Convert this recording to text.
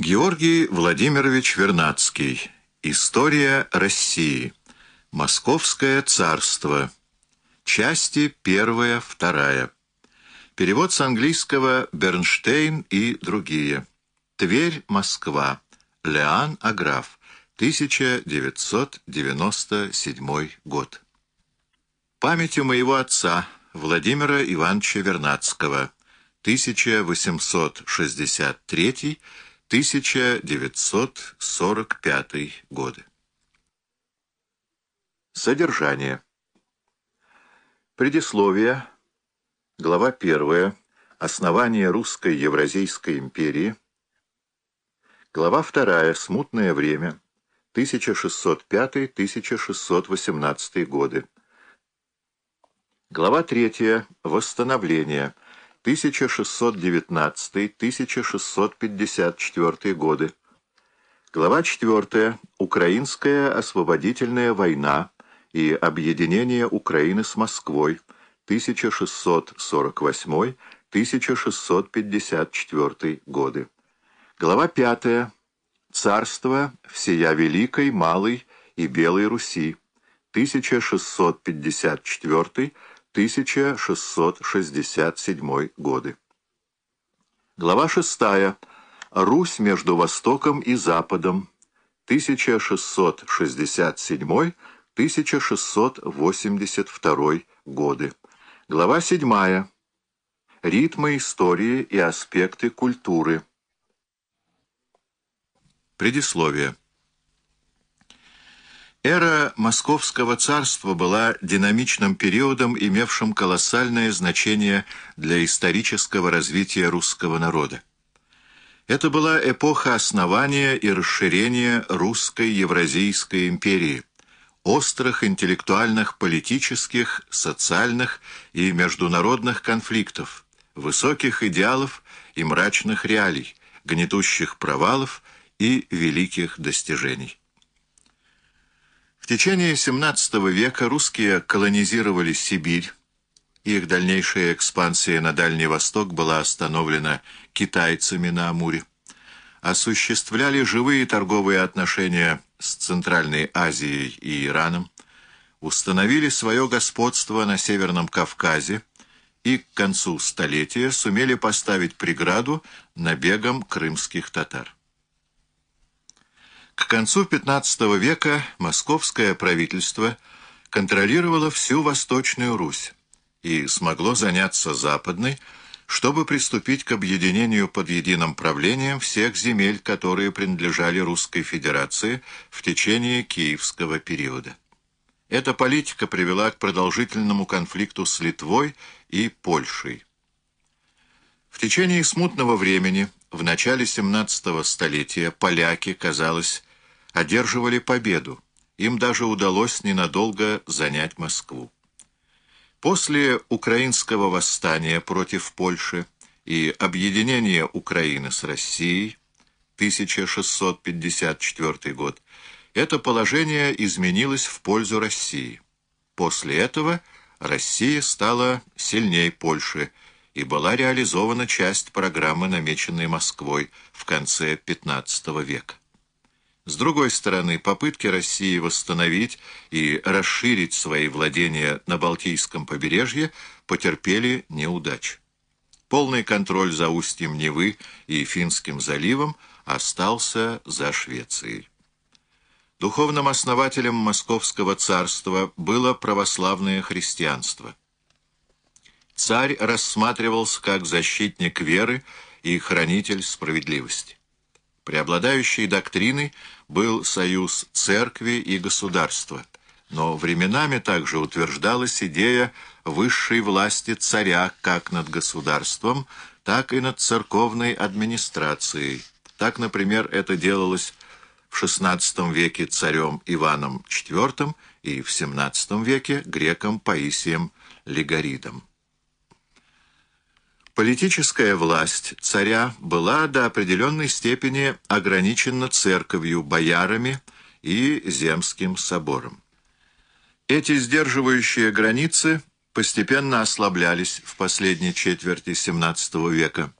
Георгий Владимирович Вернадский. История России. Московское царство. Части первая, вторая. Перевод с английского «Бернштейн и другие». Тверь, Москва. Леан Аграф. 1997 год. Памятью моего отца Владимира Ивановича Вернадского. 1863 1945 годы. Содержание. Предисловие. Глава 1. Основание русской Евразийской империи. Глава 2. Смутное время. 1605-1618 годы. Глава 3. Восстановление. 1619-1654 годы. Глава 4. Украинская освободительная война и объединение Украины с Москвой. 1648-1654 годы. Глава 5. Царство всея Великой, Малой и Белой Руси. 1654 1667 годы. Глава 6. Русь между Востоком и Западом. 1667-1682 годы. Глава 7. Ритмы истории и аспекты культуры. Предисловие. Эра Московского царства была динамичным периодом, имевшим колоссальное значение для исторического развития русского народа. Это была эпоха основания и расширения русской Евразийской империи, острых интеллектуальных, политических, социальных и международных конфликтов, высоких идеалов и мрачных реалий, гнетущих провалов и великих достижений. Течение XVII века русские колонизировали Сибирь. Их дальнейшая экспансия на Дальний Восток была остановлена китайцами на Амуре. Осуществляли живые торговые отношения с Центральной Азией и Ираном. Установили свое господство на Северном Кавказе и к концу столетия сумели поставить преграду набегам крымских татар. К концу XV века московское правительство контролировало всю Восточную Русь и смогло заняться Западной, чтобы приступить к объединению под единым правлением всех земель, которые принадлежали Русской Федерации в течение Киевского периода. Эта политика привела к продолжительному конфликту с Литвой и Польшей. В течение смутного времени, в начале 17 столетия, поляки, казалось, одерживали победу. Им даже удалось ненадолго занять Москву. После украинского восстания против Польши и объединения Украины с Россией 1654 год это положение изменилось в пользу России. После этого Россия стала сильней Польши и была реализована часть программы, намеченной Москвой в конце XV века. С другой стороны, попытки России восстановить и расширить свои владения на Балтийском побережье потерпели неудачу. Полный контроль за устьем Невы и Финским заливом остался за Швецией. Духовным основателем Московского царства было православное христианство. Царь рассматривался как защитник веры и хранитель справедливости. Преобладающей доктриной был союз церкви и государства, но временами также утверждалась идея высшей власти царя как над государством, так и над церковной администрацией. Так, например, это делалось в XVI веке царем Иваном IV и в XVII веке греком Паисием Лигоридом. Политическая власть царя была до определенной степени ограничена церковью, боярами и земским собором. Эти сдерживающие границы постепенно ослаблялись в последней четверти XVII века.